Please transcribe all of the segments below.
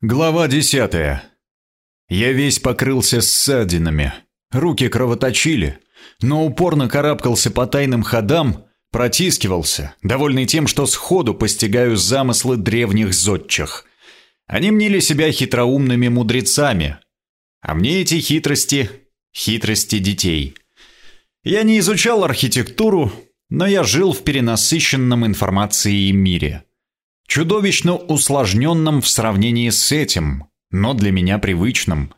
Глава десятая. Я весь покрылся ссадинами, руки кровоточили, но упорно карабкался по тайным ходам, протискивался, довольный тем, что сходу постигаю замыслы древних зодчих. Они мнили себя хитроумными мудрецами, а мне эти хитрости — хитрости детей. Я не изучал архитектуру, но я жил в перенасыщенном информацией мире — чудовищно усложненном в сравнении с этим, но для меня привычным.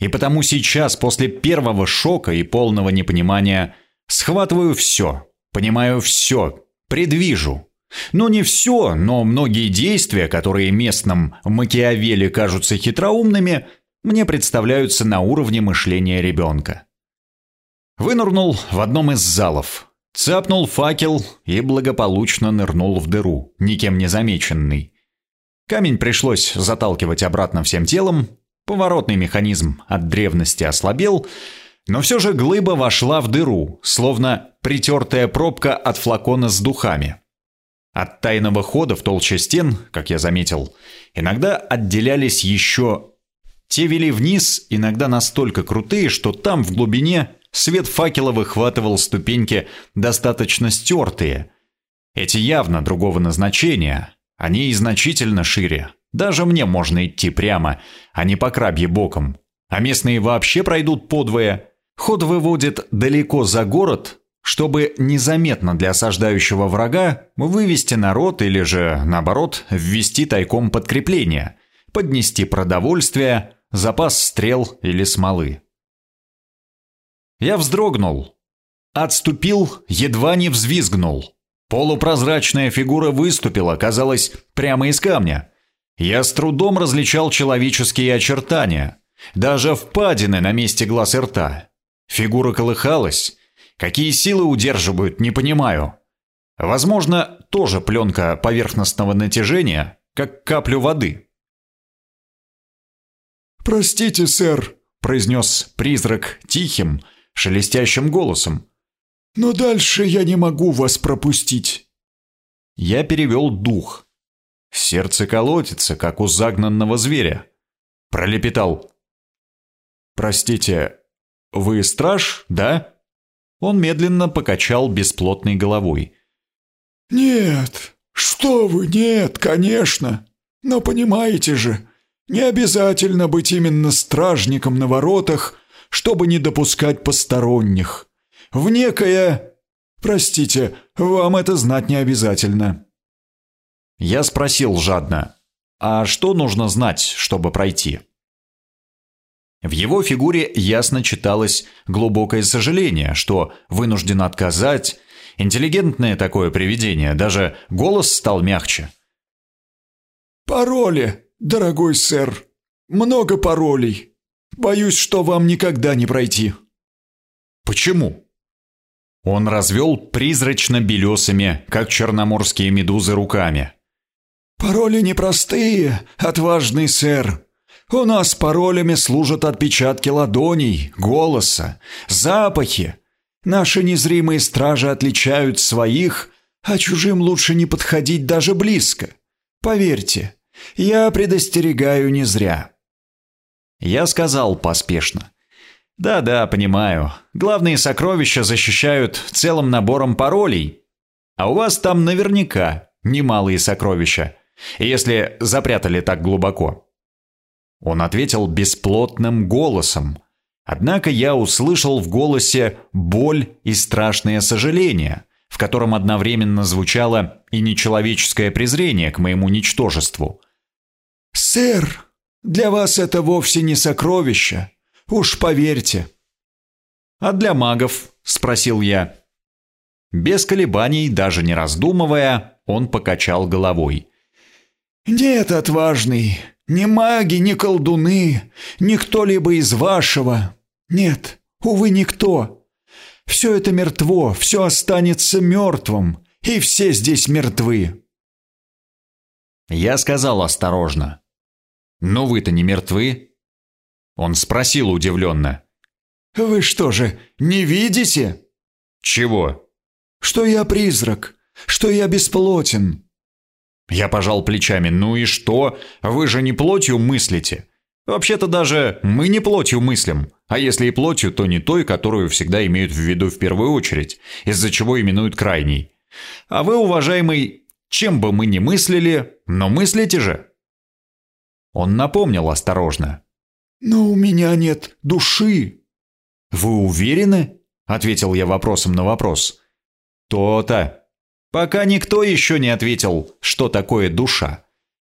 И потому сейчас, после первого шока и полного непонимания, схватываю все, понимаю все, предвижу. Ну не все, но многие действия, которые местным Макиавелли кажутся хитроумными, мне представляются на уровне мышления ребенка. Вынурнул в одном из залов – Цапнул факел и благополучно нырнул в дыру, никем не замеченный. Камень пришлось заталкивать обратно всем телом, поворотный механизм от древности ослабел, но все же глыба вошла в дыру, словно притертая пробка от флакона с духами. От тайного хода в толще стен, как я заметил, иногда отделялись еще... Те вели вниз, иногда настолько крутые, что там, в глубине, Свет факела выхватывал ступеньки, достаточно стертые. Эти явно другого назначения, они и значительно шире. Даже мне можно идти прямо, а не по крабье боком. А местные вообще пройдут подвое. Ход выводит далеко за город, чтобы незаметно для осаждающего врага вывести народ или же, наоборот, ввести тайком подкрепление, поднести продовольствие, запас стрел или смолы. Я вздрогнул. Отступил, едва не взвизгнул. Полупрозрачная фигура выступила, казалось, прямо из камня. Я с трудом различал человеческие очертания, даже впадины на месте глаз и рта. Фигура колыхалась. Какие силы удерживают, не понимаю. Возможно, тоже пленка поверхностного натяжения, как каплю воды. «Простите, сэр», — произнес призрак тихим, шелестящим голосом. «Но дальше я не могу вас пропустить». Я перевел дух. Сердце колотится, как у загнанного зверя. Пролепетал. «Простите, вы страж, да?» Он медленно покачал бесплотной головой. «Нет, что вы, нет, конечно. Но понимаете же, не обязательно быть именно стражником на воротах чтобы не допускать посторонних. В некое... Простите, вам это знать не обязательно». Я спросил жадно, «А что нужно знать, чтобы пройти?» В его фигуре ясно читалось глубокое сожаление, что вынужден отказать. Интеллигентное такое привидение, даже голос стал мягче. «Пароли, дорогой сэр. Много паролей. Боюсь, что вам никогда не пройти». «Почему?» Он развел призрачно-белесыми, как черноморские медузы, руками. «Пароли непростые, отважный сэр. У нас паролями служат отпечатки ладоней, голоса, запахи. Наши незримые стражи отличают своих, а чужим лучше не подходить даже близко. Поверьте, я предостерегаю не зря». Я сказал поспешно. «Да-да, понимаю. Главные сокровища защищают целым набором паролей. А у вас там наверняка немалые сокровища, если запрятали так глубоко». Он ответил бесплотным голосом. Однако я услышал в голосе боль и страшное сожаление, в котором одновременно звучало и нечеловеческое презрение к моему ничтожеству. «Сэр!» Для вас это вовсе не сокровище, уж поверьте». «А для магов?» – спросил я. Без колебаний, даже не раздумывая, он покачал головой. «Нет, отважный, ни маги, ни колдуны, ни кто-либо из вашего. Нет, увы, никто. Все это мертво, все останется мертвым, и все здесь мертвы». Я сказал осторожно. «Но вы-то не мертвы?» Он спросил удивленно. «Вы что же, не видите?» «Чего?» «Что я призрак, что я бесплотен». Я пожал плечами. «Ну и что? Вы же не плотью мыслите. Вообще-то даже мы не плотью мыслим. А если и плотью, то не той, которую всегда имеют в виду в первую очередь, из-за чего именуют крайней. А вы, уважаемый, чем бы мы ни мыслили, но мыслите же». Он напомнил осторожно. «Но у меня нет души». «Вы уверены?» — ответил я вопросом на вопрос. «То-то. Пока никто еще не ответил, что такое душа.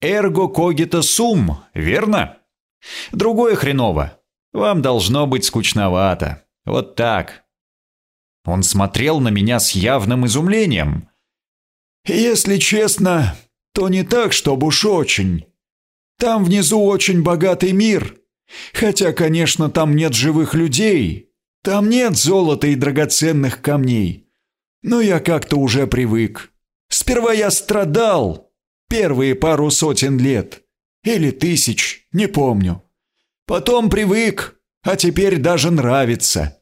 Эрго когита сум, верно? Другое хреново. Вам должно быть скучновато. Вот так». Он смотрел на меня с явным изумлением. «Если честно, то не так, чтобы уж очень. Там внизу очень богатый мир. Хотя, конечно, там нет живых людей. Там нет золота и драгоценных камней. Но я как-то уже привык. Сперва я страдал. Первые пару сотен лет. Или тысяч, не помню. Потом привык, а теперь даже нравится.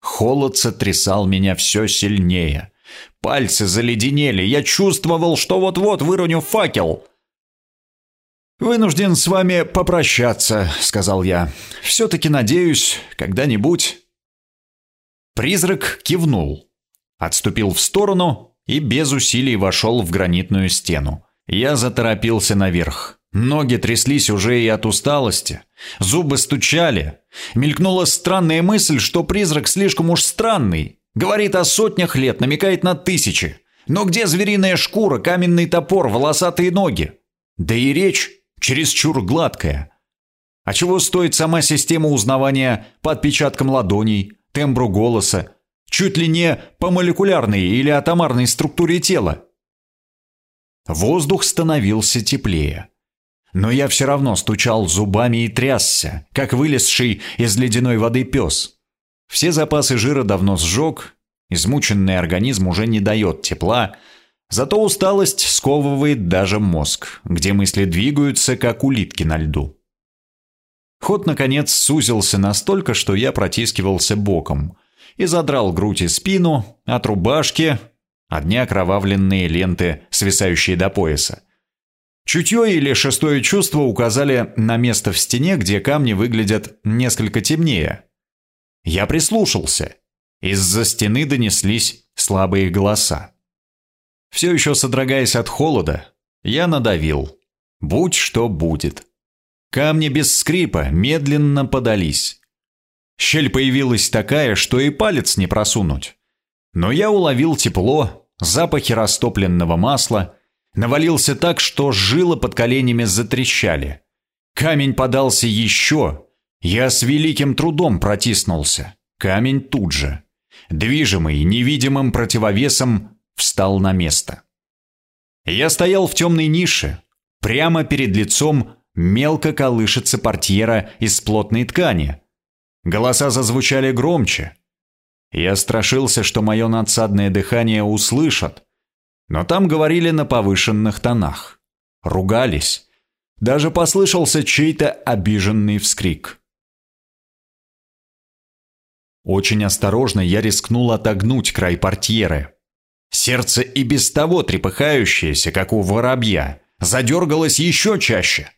Холод сотрясал меня все сильнее. Пальцы заледенели, я чувствовал, что вот-вот выроню факел. «Вынужден с вами попрощаться», — сказал я. «Все-таки надеюсь, когда-нибудь...» Призрак кивнул, отступил в сторону и без усилий вошел в гранитную стену. Я заторопился наверх. Ноги тряслись уже и от усталости. Зубы стучали. Мелькнула странная мысль, что призрак слишком уж странный. Говорит о сотнях лет, намекает на тысячи. Но где звериная шкура, каменный топор, волосатые ноги? Да и речь чересчур гладкая. А чего стоит сама система узнавания по отпечаткам ладоней, тембру голоса, чуть ли не по молекулярной или атомарной структуре тела? Воздух становился теплее. Но я все равно стучал зубами и трясся, как вылезший из ледяной воды пес. Все запасы жира давно сжег, измученный организм уже не дает тепла, зато усталость сковывает даже мозг, где мысли двигаются, как улитки на льду. Ход, наконец, сузился настолько, что я протискивался боком и задрал грудь и спину от рубашки, одни окровавленные ленты, свисающие до пояса, Чутье или шестое чувство указали на место в стене, где камни выглядят несколько темнее. Я прислушался. Из-за стены донеслись слабые голоса. Все еще содрогаясь от холода, я надавил. Будь что будет. Камни без скрипа медленно подались. Щель появилась такая, что и палец не просунуть. Но я уловил тепло, запахи растопленного масла – Навалился так, что жилы под коленями затрещали. Камень подался еще. Я с великим трудом протиснулся. Камень тут же, движимый невидимым противовесом, встал на место. Я стоял в темной нише. Прямо перед лицом мелко колышется портьера из плотной ткани. Голоса зазвучали громче. Я страшился, что мое надсадное дыхание услышат, но там говорили на повышенных тонах. Ругались. Даже послышался чей-то обиженный вскрик. Очень осторожно я рискнул отогнуть край портьеры. Сердце и без того трепыхающееся, как у воробья, задергалось еще чаще.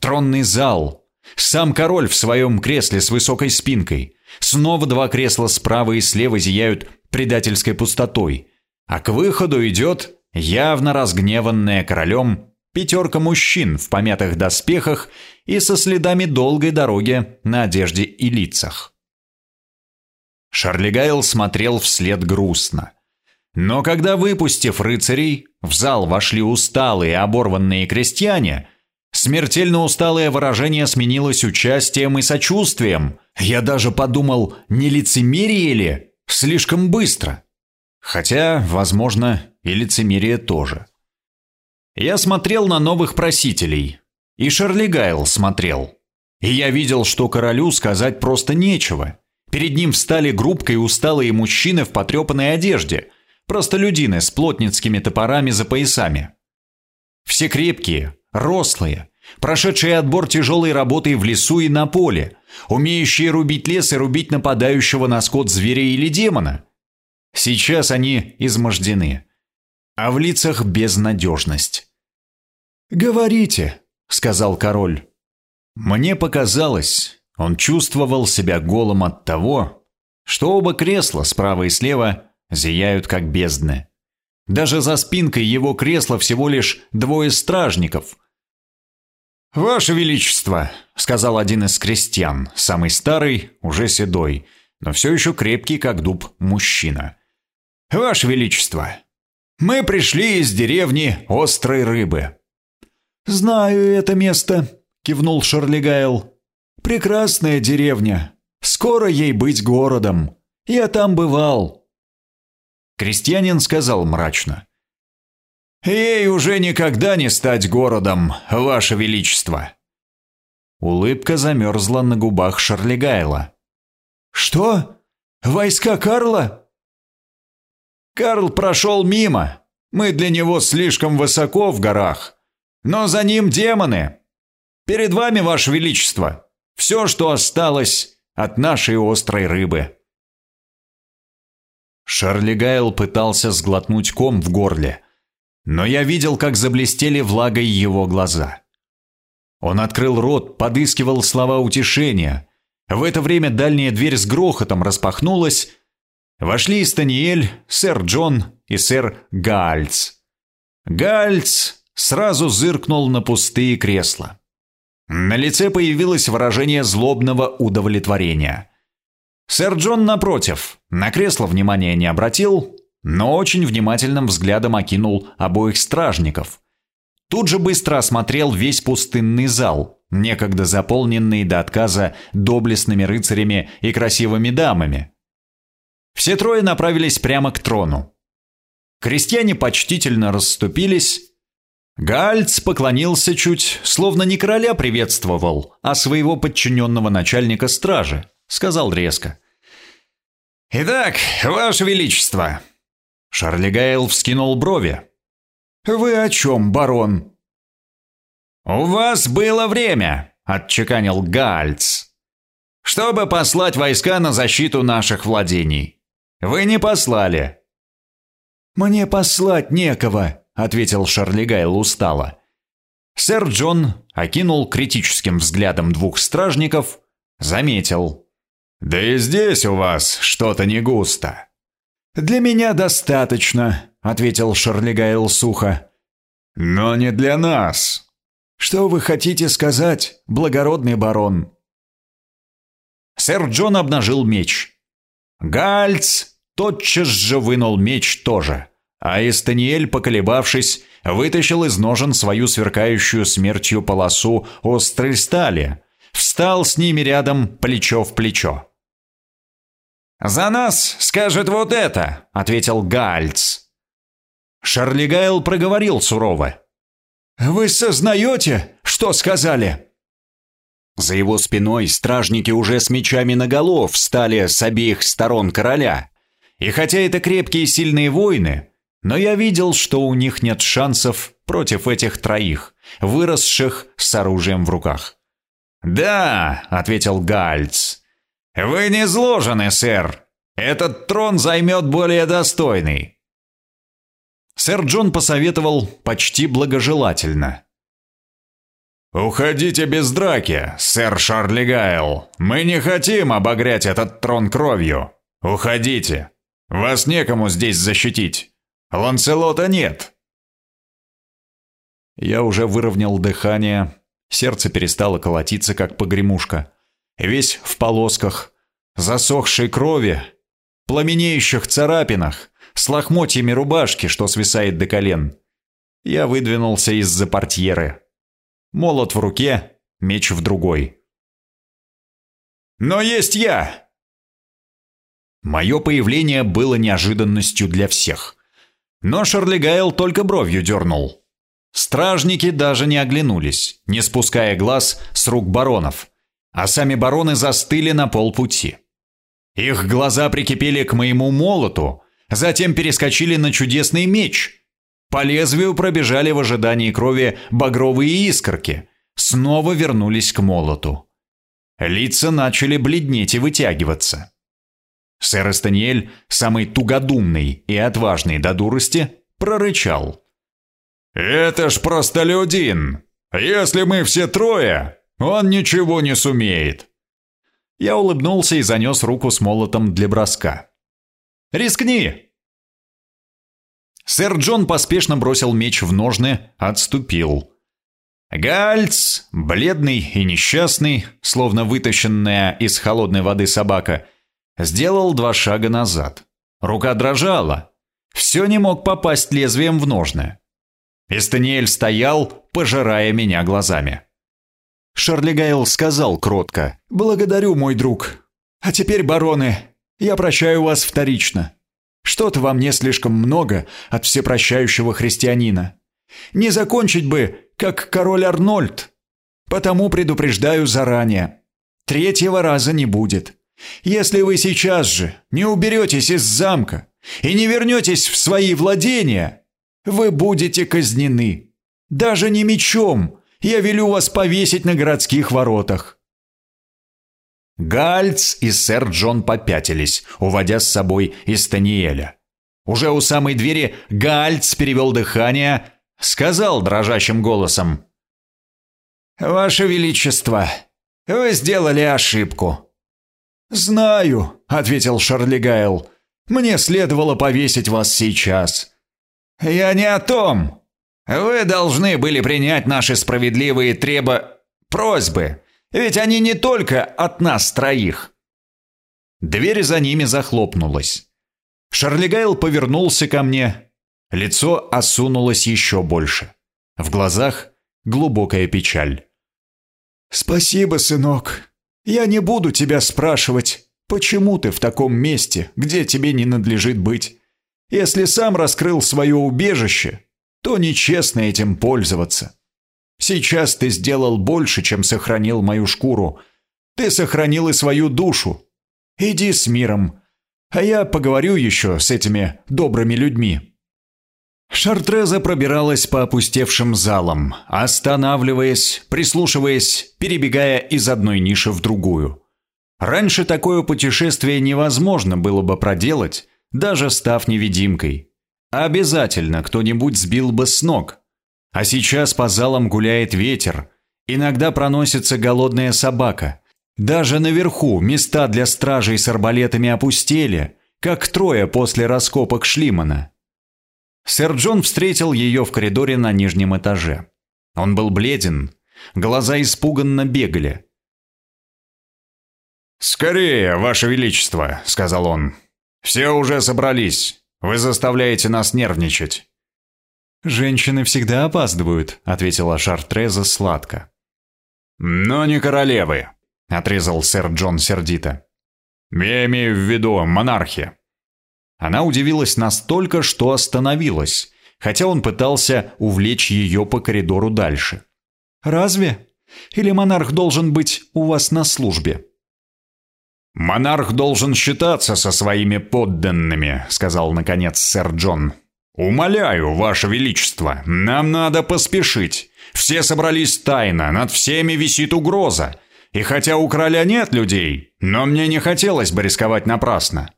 Тронный зал. Сам король в своем кресле с высокой спинкой. Снова два кресла справа и слева зияют предательской пустотой а к выходу идет, явно разгневанная королем, пятерка мужчин в помятых доспехах и со следами долгой дороги на одежде и лицах. Шарлигайл смотрел вслед грустно. Но когда, выпустив рыцарей, в зал вошли усталые оборванные крестьяне, смертельно усталое выражение сменилось участием и сочувствием. Я даже подумал, не лицемерие ли? Слишком быстро. Хотя, возможно, и лицемерие тоже. Я смотрел на новых просителей. И Шарли Гайл смотрел. И я видел, что королю сказать просто нечего. Перед ним встали группкой усталые мужчины в потрепанной одежде, простолюдины с плотницкими топорами за поясами. Все крепкие, рослые, прошедшие отбор тяжелой работы в лесу и на поле, умеющие рубить лес и рубить нападающего на скот зверя или демона – Сейчас они измождены. а в лицах безнадежность. «Говорите», — сказал король. Мне показалось, он чувствовал себя голым от того, что оба кресла справа и слева зияют как бездны. Даже за спинкой его кресла всего лишь двое стражников. «Ваше Величество», — сказал один из крестьян, самый старый, уже седой, но все еще крепкий, как дуб, мужчина. «Ваше Величество, мы пришли из деревни Острой Рыбы». «Знаю это место», — кивнул Шарлигайл. «Прекрасная деревня. Скоро ей быть городом. Я там бывал». Крестьянин сказал мрачно. «Ей уже никогда не стать городом, Ваше Величество!» Улыбка замерзла на губах Шарлигайла. «Что? Войска Карла?» «Карл прошел мимо. Мы для него слишком высоко в горах. Но за ним демоны. Перед вами, Ваше Величество, все, что осталось от нашей острой рыбы». Шарли Гайл пытался сглотнуть ком в горле, но я видел, как заблестели влагой его глаза. Он открыл рот, подыскивал слова утешения. В это время дальняя дверь с грохотом распахнулась. Вошли Станиэль, сэр Джон и сэр Гальц. Гальц сразу зыркнул на пустые кресла. На лице появилось выражение злобного удовлетворения. Сэр Джон, напротив, на кресло внимания не обратил, но очень внимательным взглядом окинул обоих стражников. Тут же быстро осмотрел весь пустынный зал, некогда заполненный до отказа доблестными рыцарями и красивыми дамами. Все трое направились прямо к трону. Крестьяне почтительно расступились. Гальц поклонился чуть, словно не короля приветствовал, а своего подчиненного начальника стражи сказал резко. «Итак, Ваше Величество!» Шарли Гайл вскинул брови. «Вы о чем, барон?» «У вас было время», — отчеканил Гальц, «чтобы послать войска на защиту наших владений. Вы не послали». «Мне послать некого», — ответил Шарли Гайл устало. Сэр Джон окинул критическим взглядом двух стражников, заметил. «Да и здесь у вас что-то не густо». «Для меня достаточно», — ответил Шарлигайл сухо. «Но не для нас». «Что вы хотите сказать, благородный барон?» Сэр Джон обнажил меч. Гальц тотчас же вынул меч тоже, а Эстаниэль, поколебавшись, вытащил из ножен свою сверкающую смертью полосу острой стали, встал с ними рядом плечо в плечо. «За нас скажет вот это», — ответил Гальц. Шарли Гайл проговорил сурово. «Вы сознаете, что сказали?» За его спиной стражники уже с мечами наголо встали с обеих сторон короля. И хотя это крепкие и сильные воины, но я видел, что у них нет шансов против этих троих, выросших с оружием в руках. «Да», — ответил Гальц, «Вы не зложены, сэр. Этот трон займет более достойный». Сэр Джон посоветовал почти благожелательно. «Уходите без драки, сэр Шарли Гайл. Мы не хотим обогрять этот трон кровью. Уходите. Вас некому здесь защитить. Ланселота нет». Я уже выровнял дыхание, сердце перестало колотиться, как погремушка весь в полосках, засохшей крови, пламенеющих царапинах, с лохмотьями рубашки, что свисает до колен. Я выдвинулся из-за портьеры. Молот в руке, меч в другой. «Но есть я!» Мое появление было неожиданностью для всех. Но Шарлигайл только бровью дернул. Стражники даже не оглянулись, не спуская глаз с рук баронов а сами бароны застыли на полпути. Их глаза прикипели к моему молоту, затем перескочили на чудесный меч. По лезвию пробежали в ожидании крови багровые искорки, снова вернулись к молоту. Лица начали бледнеть и вытягиваться. Сэр Эстаниэль, самый тугодумный и отважный до дурости, прорычал. «Это ж простолюдин! Если мы все трое, он ничего не сумеет!» Я улыбнулся и занес руку с молотом для броска. «Рискни!» Сэр Джон поспешно бросил меч в ножны, отступил. Гальц, бледный и несчастный, словно вытащенная из холодной воды собака, сделал два шага назад. Рука дрожала. Все не мог попасть лезвием в ножны. Эстаниэль стоял, пожирая меня глазами. Шарли Гайл сказал кротко. «Благодарю, мой друг. А теперь, бароны, я прощаю вас вторично. Что-то во мне слишком много от всепрощающего христианина. Не закончить бы, как король Арнольд. Потому предупреждаю заранее. Третьего раза не будет. Если вы сейчас же не уберетесь из замка и не вернетесь в свои владения, вы будете казнены. Даже не мечом. Я велю вас повесить на городских воротах. Гальц и сэр Джон попятились, уводя с собой Истаниэля. Уже у самой двери Гальц перевел дыхание, сказал дрожащим голосом. «Ваше Величество, вы сделали ошибку». «Знаю», — ответил Шарли Гайл. «Мне следовало повесить вас сейчас». «Я не о том. Вы должны были принять наши справедливые треба... просьбы. Ведь они не только от нас троих». Дверь за ними захлопнулась. Шарлигайл повернулся ко мне. Лицо осунулось еще больше. В глазах глубокая печаль. «Спасибо, сынок. Я не буду тебя спрашивать, почему ты в таком месте, где тебе не надлежит быть. Если сам раскрыл свое убежище, то нечестно этим пользоваться. Сейчас ты сделал больше, чем сохранил мою шкуру. Ты сохранил и свою душу. Иди с миром, а я поговорю еще с этими добрыми людьми». Шартреза пробиралась по опустевшим залам, останавливаясь, прислушиваясь, перебегая из одной ниши в другую. Раньше такое путешествие невозможно было бы проделать, даже став невидимкой. Обязательно кто-нибудь сбил бы с ног. А сейчас по залам гуляет ветер. Иногда проносится голодная собака. Даже наверху места для стражей с арбалетами опустели, как трое после раскопок Шлимана. Сэр Джон встретил ее в коридоре на нижнем этаже. Он был бледен, глаза испуганно бегали. «Скорее, Ваше Величество», — сказал он. «Все уже собрались. Вы заставляете нас нервничать». «Женщины всегда опаздывают», — ответила Шартреза сладко. «Но не королевы», — отрезал сэр Джон сердито. «Я имею в виду монархи». Она удивилась настолько, что остановилась, хотя он пытался увлечь ее по коридору дальше. «Разве? Или монарх должен быть у вас на службе?» «Монарх должен считаться со своими подданными», — сказал наконец сэр Джон. «Умоляю, Ваше Величество, нам надо поспешить. Все собрались тайно, над всеми висит угроза. И хотя у короля нет людей, но мне не хотелось бы рисковать напрасно».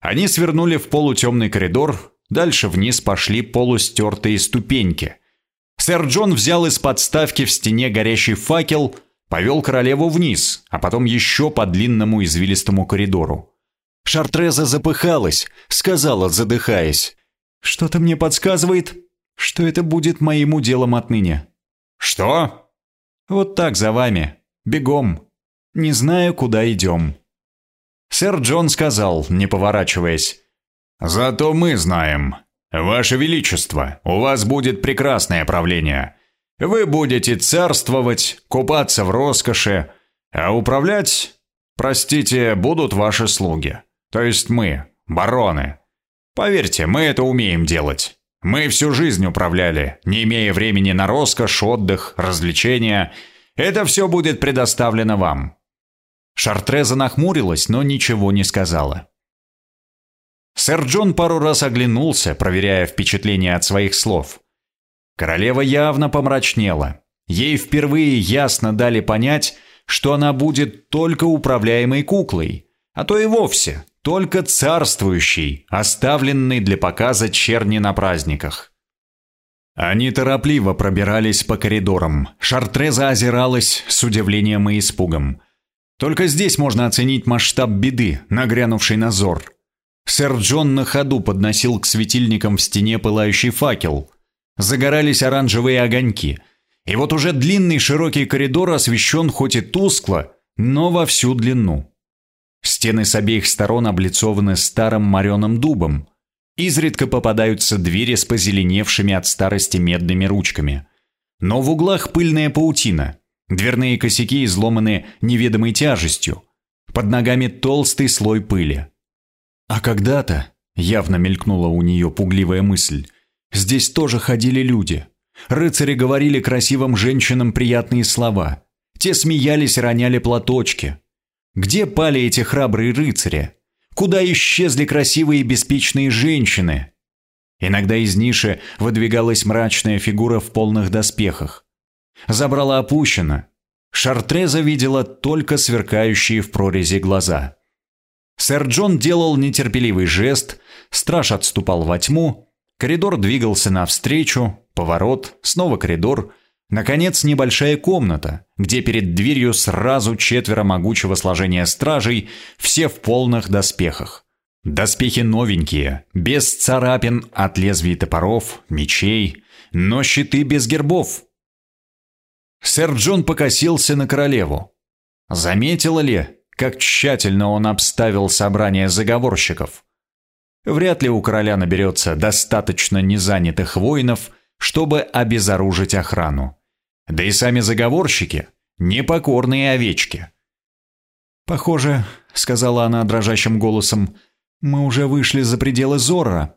Они свернули в полутемный коридор, дальше вниз пошли полустертые ступеньки. Сэр Джон взял из подставки в стене горящий факел, повел королеву вниз, а потом еще по длинному извилистому коридору. Шартреза запыхалась, сказала, задыхаясь. Что-то мне подсказывает, что это будет моим уделом отныне. Что? Вот так за вами. Бегом. Не знаю, куда идем. Сэр Джон сказал, не поворачиваясь. «Зато мы знаем. Ваше Величество, у вас будет прекрасное правление. Вы будете царствовать, купаться в роскоши, а управлять, простите, будут ваши слуги. То есть мы, бароны. Поверьте, мы это умеем делать. Мы всю жизнь управляли, не имея времени на роскошь, отдых, развлечения. Это все будет предоставлено вам». Шартреза нахмурилась, но ничего не сказала. Сэр Джон пару раз оглянулся, проверяя впечатление от своих слов. Королева явно помрачнела. Ей впервые ясно дали понять, что она будет только управляемой куклой, а то и вовсе только царствующий, оставленный для показа черни на праздниках. Они торопливо пробирались по коридорам. Шартреза озиралась с удивлением и испугом. Только здесь можно оценить масштаб беды, нагрянувший на зор. Сэр Джон на ходу подносил к светильникам в стене пылающий факел. Загорались оранжевые огоньки. И вот уже длинный широкий коридор освещен хоть и тускло, но во всю длину. Стены с обеих сторон облицованы старым мореным дубом. Изредка попадаются двери с позеленевшими от старости медными ручками. Но в углах пыльная паутина. Дверные косяки изломаны неведомой тяжестью. Под ногами толстый слой пыли. А когда-то, явно мелькнула у нее пугливая мысль, здесь тоже ходили люди. Рыцари говорили красивым женщинам приятные слова. Те смеялись, роняли платочки. Где пали эти храбрые рыцари? Куда исчезли красивые беспечные женщины? Иногда из ниши выдвигалась мрачная фигура в полных доспехах. Забрала опущена. Шартреза видела только сверкающие в прорези глаза. Сэр Джон делал нетерпеливый жест, страж отступал во тьму, коридор двигался навстречу, поворот, снова коридор, наконец небольшая комната, где перед дверью сразу четверо могучего сложения стражей, все в полных доспехах. Доспехи новенькие, без царапин от лезвий топоров, мечей, но щиты без гербов. Сэр Джон покосился на королеву. Заметила ли, как тщательно он обставил собрание заговорщиков. Вряд ли у короля наберется достаточно незанятых воинов, чтобы обезоружить охрану. Да и сами заговорщики – непокорные овечки. «Похоже», – сказала она дрожащим голосом, – «мы уже вышли за пределы Зорро».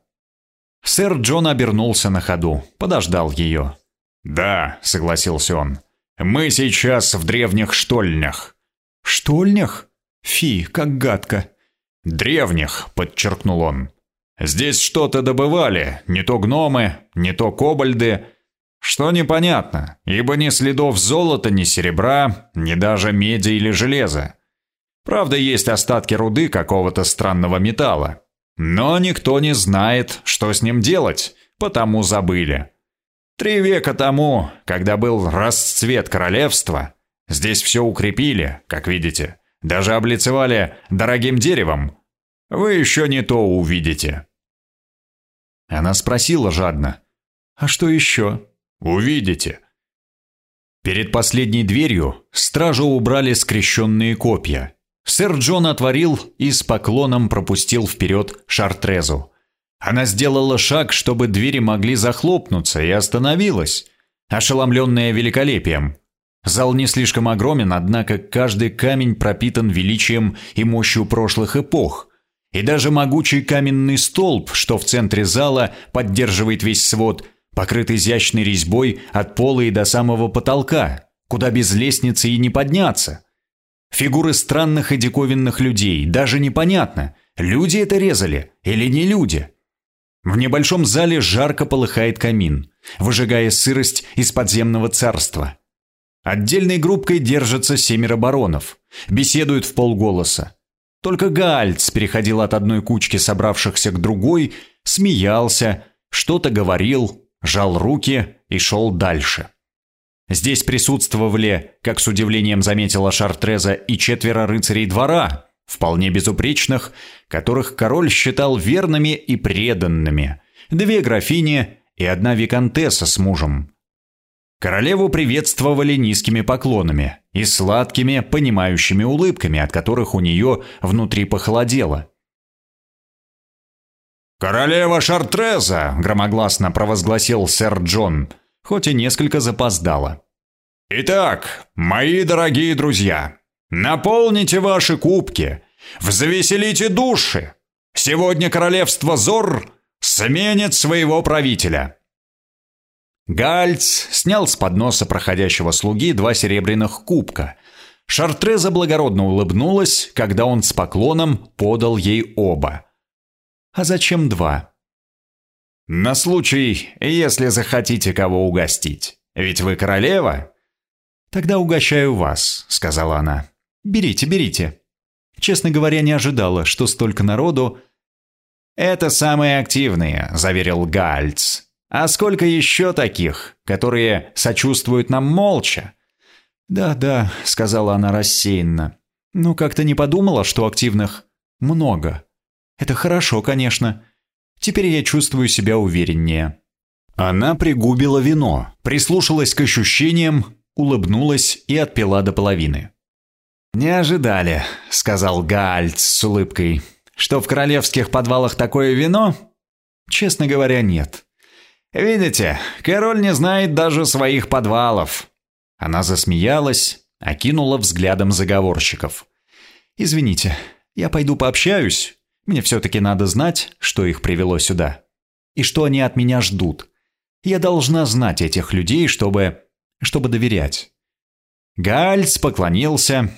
Сэр Джон обернулся на ходу, подождал ее. «Да», — согласился он, — «мы сейчас в древних штольнях». «Штольнях?» Фи, как гадко. Древних, подчеркнул он. Здесь что-то добывали, не то гномы, не то кобальды, что непонятно, ибо ни следов золота, ни серебра, ни даже меди или железа. Правда, есть остатки руды какого-то странного металла. Но никто не знает, что с ним делать, потому забыли. Три века тому, когда был расцвет королевства, здесь все укрепили, как видите, даже облицевали дорогим деревом. Вы еще не то увидите». Она спросила жадно. «А что еще?» «Увидите». Перед последней дверью стражу убрали скрещенные копья. Сэр Джон отворил и с поклоном пропустил вперед Шартрезу. Она сделала шаг, чтобы двери могли захлопнуться, и остановилась, ошеломленная великолепием. Зал не слишком огромен, однако каждый камень пропитан величием и мощью прошлых эпох. И даже могучий каменный столб, что в центре зала поддерживает весь свод, покрыт изящной резьбой от пола и до самого потолка, куда без лестницы и не подняться. Фигуры странных и диковинных людей, даже непонятно, люди это резали или не люди. В небольшом зале жарко полыхает камин, выжигая сырость из подземного царства – Отдельной группкой держатся семеро баронов, беседуют в полголоса. Только Гальц переходил от одной кучки собравшихся к другой, смеялся, что-то говорил, жал руки и шел дальше. Здесь присутствовали, как с удивлением заметила Шартреза, и четверо рыцарей двора, вполне безупречных, которых король считал верными и преданными, две графини и одна виконтесса с мужем, Королеву приветствовали низкими поклонами и сладкими, понимающими улыбками, от которых у нее внутри похолодело. «Королева Шартреза!» – громогласно провозгласил сэр Джон, хоть и несколько запоздало. «Итак, мои дорогие друзья, наполните ваши кубки, взвеселите души. Сегодня королевство Зор сменит своего правителя». Гальц снял с подноса проходящего слуги два серебряных кубка. Шартреза благородно улыбнулась, когда он с поклоном подал ей оба. «А зачем два?» «На случай, если захотите кого угостить. Ведь вы королева?» «Тогда угощаю вас», — сказала она. «Берите, берите». Честно говоря, не ожидала, что столько народу... «Это самые активные», — заверил Гальц. «А сколько еще таких, которые сочувствуют нам молча?» «Да-да», — сказала она рассеянно. «Ну, как-то не подумала, что активных много. Это хорошо, конечно. Теперь я чувствую себя увереннее». Она пригубила вино, прислушалась к ощущениям, улыбнулась и отпила до половины. «Не ожидали», — сказал Гальц с улыбкой, — «что в королевских подвалах такое вино?» «Честно говоря, нет». «Видите, король не знает даже своих подвалов». Она засмеялась, окинула взглядом заговорщиков. «Извините, я пойду пообщаюсь. Мне все-таки надо знать, что их привело сюда. И что они от меня ждут. Я должна знать этих людей, чтобы... чтобы доверять». Гальц поклонился.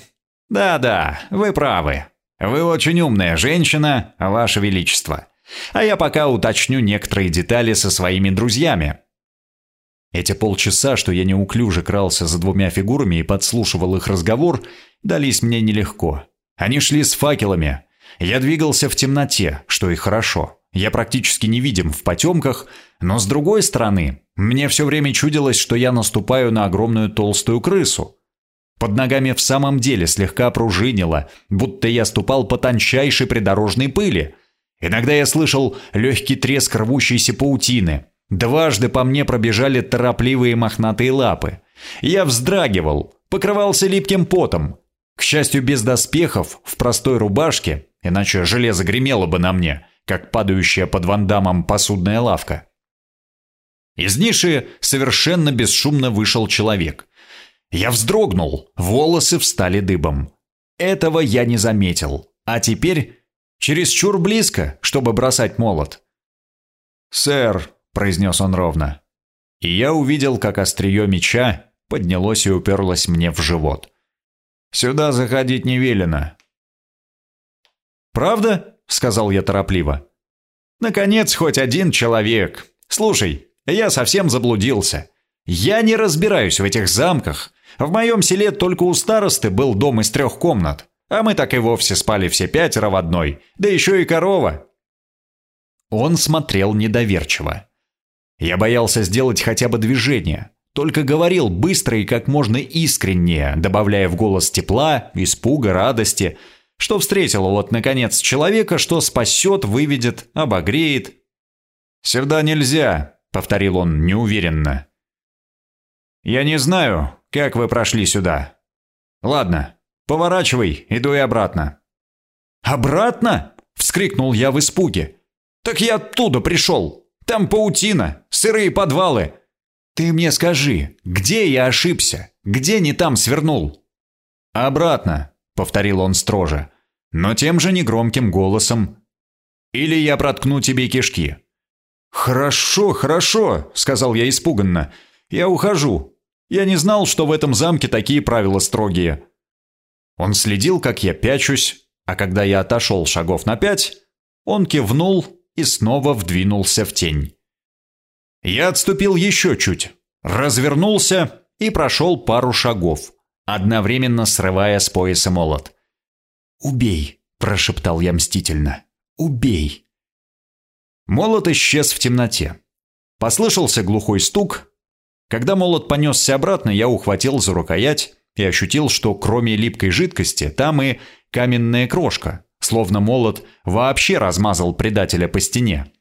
«Да-да, вы правы. Вы очень умная женщина, Ваше Величество. А я пока уточню некоторые детали со своими друзьями». Эти полчаса, что я неуклюже крался за двумя фигурами и подслушивал их разговор, дались мне нелегко. Они шли с факелами. Я двигался в темноте, что и хорошо. Я практически невидим в потемках, но с другой стороны, мне все время чудилось, что я наступаю на огромную толстую крысу. Под ногами в самом деле слегка пружинило, будто я ступал по тончайшей придорожной пыли. Иногда я слышал легкий треск рвущейся паутины. Дважды по мне пробежали торопливые мохнатые лапы. Я вздрагивал, покрывался липким потом. К счастью, без доспехов, в простой рубашке, иначе железо гремело бы на мне, как падающая под вандамом посудная лавка. Из ниши совершенно бесшумно вышел человек. Я вздрогнул, волосы встали дыбом. Этого я не заметил, а теперь чересчур близко, чтобы бросать молот. «Сэр», — произнес он ровно, и я увидел, как острие меча поднялось и уперлось мне в живот. «Сюда заходить не велено». «Правда?» — сказал я торопливо. «Наконец, хоть один человек. Слушай, я совсем заблудился. Я не разбираюсь в этих замках. В моем селе только у старосты был дом из трех комнат, а мы так и вовсе спали все пятеро в одной, да еще и корова». Он смотрел недоверчиво. Я боялся сделать хотя бы движение, только говорил быстро и как можно искреннее, добавляя в голос тепла, испуга, радости, что встретил вот, наконец, человека, что спасет, выведет, обогреет. «Сюда нельзя», повторил он неуверенно. «Я не знаю, как вы прошли сюда. Ладно, поворачивай, иду и обратно». «Обратно?» — вскрикнул я в испуге. «Так я оттуда пришел. Там паутина, сырые подвалы. Ты мне скажи, где я ошибся? Где не там свернул?» «Обратно», — повторил он строже, но тем же негромким голосом. «Или я проткну тебе кишки». «Хорошо, хорошо», — сказал я испуганно. «Я ухожу. Я не знал, что в этом замке такие правила строгие». Он следил, как я пячусь, а когда я отошел шагов на пять, он кивнул и снова вдвинулся в тень. Я отступил еще чуть, развернулся и прошел пару шагов, одновременно срывая с пояса молот. «Убей!» – прошептал я мстительно. «Убей!» Молот исчез в темноте. Послышался глухой стук. Когда молот понесся обратно, я ухватил за рукоять и ощутил, что кроме липкой жидкости, там и каменная крошка, словно молот вообще размазал предателя по стене.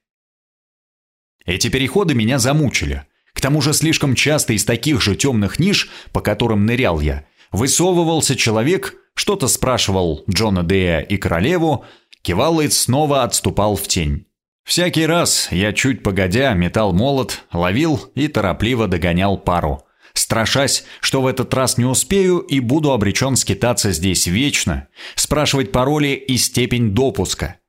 Эти переходы меня замучили. К тому же слишком часто из таких же темных ниш, по которым нырял я, высовывался человек, что-то спрашивал Джона Дея и королеву, кивал и снова отступал в тень. Всякий раз я чуть погодя метал молот, ловил и торопливо догонял пару, страшась, что в этот раз не успею и буду обречен скитаться здесь вечно, спрашивать пароли и степень допуска.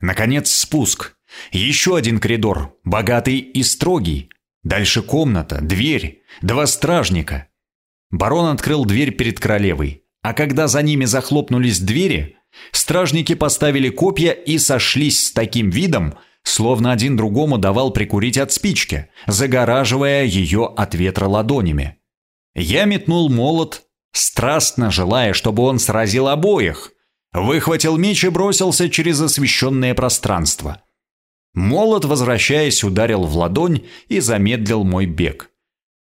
Наконец спуск. Еще один коридор, богатый и строгий. Дальше комната, дверь, два стражника. Барон открыл дверь перед королевой, а когда за ними захлопнулись двери, стражники поставили копья и сошлись с таким видом, словно один другому давал прикурить от спички, загораживая ее от ветра ладонями. Я метнул молот, страстно желая, чтобы он сразил обоих. Выхватил меч и бросился через освещенное пространство. Молот, возвращаясь, ударил в ладонь и замедлил мой бег.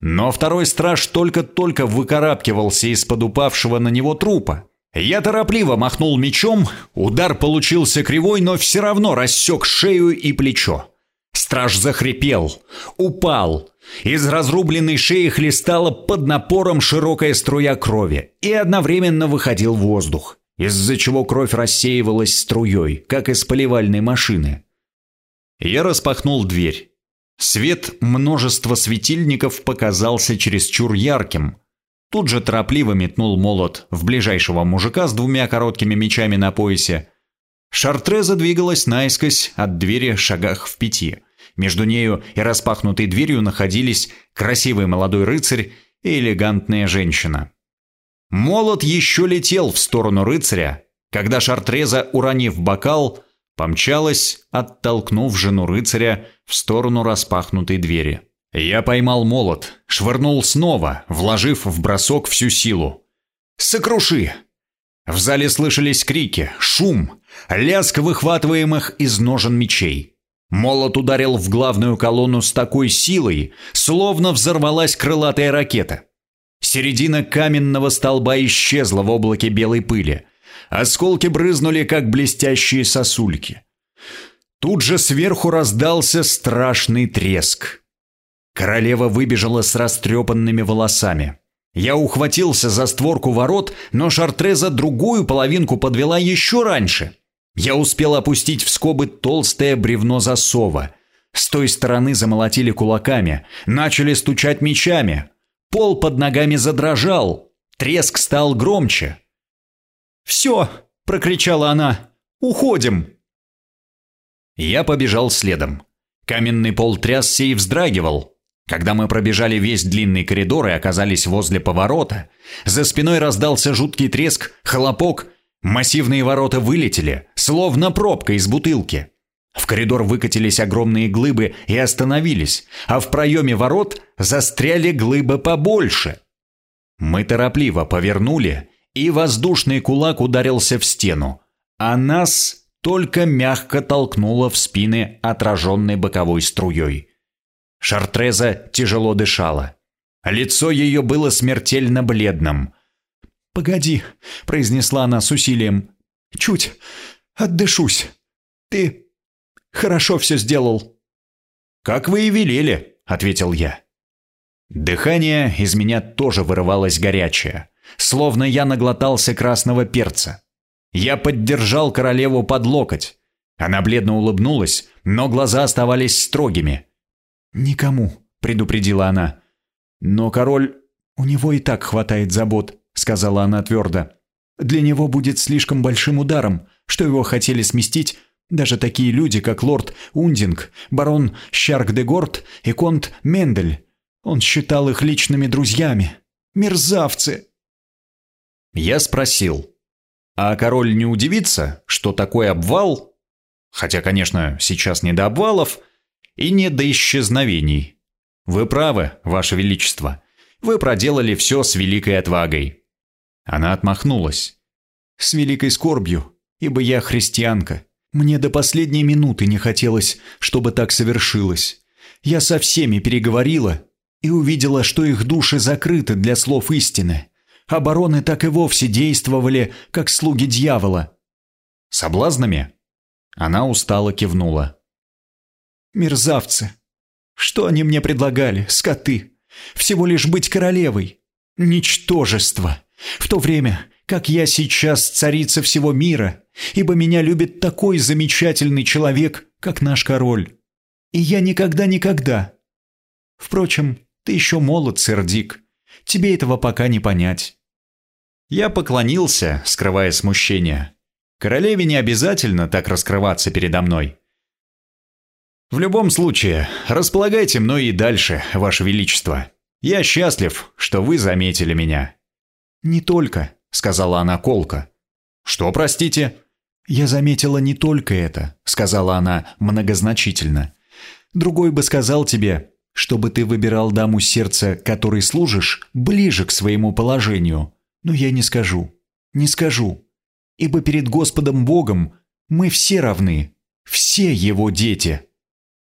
Но второй страж только-только выкарабкивался из-под упавшего на него трупа. Я торопливо махнул мечом, удар получился кривой, но все равно рассек шею и плечо. Страж захрипел, упал. Из разрубленной шеи хлестала под напором широкая струя крови и одновременно выходил воздух, из-за чего кровь рассеивалась струей, как из поливальной машины. Я распахнул дверь. Свет множества светильников показался чересчур ярким. Тут же торопливо метнул молот в ближайшего мужика с двумя короткими мечами на поясе. Шартреза двигалась наискось от двери шагах в пяти. Между нею и распахнутой дверью находились красивый молодой рыцарь и элегантная женщина. Молот еще летел в сторону рыцаря, когда Шартреза, уронив бокал, помчалась, оттолкнув жену рыцаря в сторону распахнутой двери. Я поймал молот, швырнул снова, вложив в бросок всю силу. «Сокруши!» В зале слышались крики, шум, лязг выхватываемых из ножен мечей. Молот ударил в главную колонну с такой силой, словно взорвалась крылатая ракета. Середина каменного столба исчезла в облаке белой пыли, Осколки брызнули, как блестящие сосульки. Тут же сверху раздался страшный треск. Королева выбежала с растрепанными волосами. Я ухватился за створку ворот, но Шартреза другую половинку подвела еще раньше. Я успел опустить в скобы толстое бревно засова. С той стороны замолотили кулаками, начали стучать мечами. Пол под ногами задрожал. Треск стал громче. «Все!» – прокричала она. «Уходим!» Я побежал следом. Каменный пол трясся и вздрагивал. Когда мы пробежали весь длинный коридор и оказались возле поворота, за спиной раздался жуткий треск, хлопок, массивные ворота вылетели, словно пробка из бутылки. В коридор выкатились огромные глыбы и остановились, а в проеме ворот застряли глыбы побольше. Мы торопливо повернули и воздушный кулак ударился в стену, а нас только мягко толкнуло в спины отраженной боковой струей. Шартреза тяжело дышала. Лицо ее было смертельно бледным. «Погоди», — произнесла она с усилием. «Чуть отдышусь. Ты хорошо все сделал». «Как вы и велели», — ответил я. Дыхание из меня тоже вырывалось горячее словно я наглотался красного перца. Я поддержал королеву под локоть. Она бледно улыбнулась, но глаза оставались строгими. «Никому», — предупредила она. «Но король... У него и так хватает забот», — сказала она твердо. «Для него будет слишком большим ударом, что его хотели сместить даже такие люди, как лорд Ундинг, барон Щарк-де-Горд и конт Мендель. Он считал их личными друзьями. Мерзавцы!» Я спросил, а король не удивится, что такой обвал, хотя, конечно, сейчас не до обвалов и не до исчезновений. Вы правы, ваше величество, вы проделали все с великой отвагой. Она отмахнулась. С великой скорбью, ибо я христианка. Мне до последней минуты не хотелось, чтобы так совершилось. Я со всеми переговорила и увидела, что их души закрыты для слов истины бароны так и вовсе действовали, как слуги дьявола. Соблазнами? Она устало кивнула. Мерзавцы! Что они мне предлагали, скоты? Всего лишь быть королевой. Ничтожество! В то время, как я сейчас царица всего мира, ибо меня любит такой замечательный человек, как наш король. И я никогда-никогда... Впрочем, ты еще молод, сэр Дик. Тебе этого пока не понять. Я поклонился, скрывая смущение. Королеве не обязательно так раскрываться передо мной. В любом случае, располагайте мной и дальше, Ваше Величество. Я счастлив, что вы заметили меня. Не только, сказала она колко. Что, простите? Я заметила не только это, сказала она многозначительно. Другой бы сказал тебе, чтобы ты выбирал даму сердца, которой служишь, ближе к своему положению. Но я не скажу. Не скажу. ибо перед Господом Богом мы все равны, все Его дети».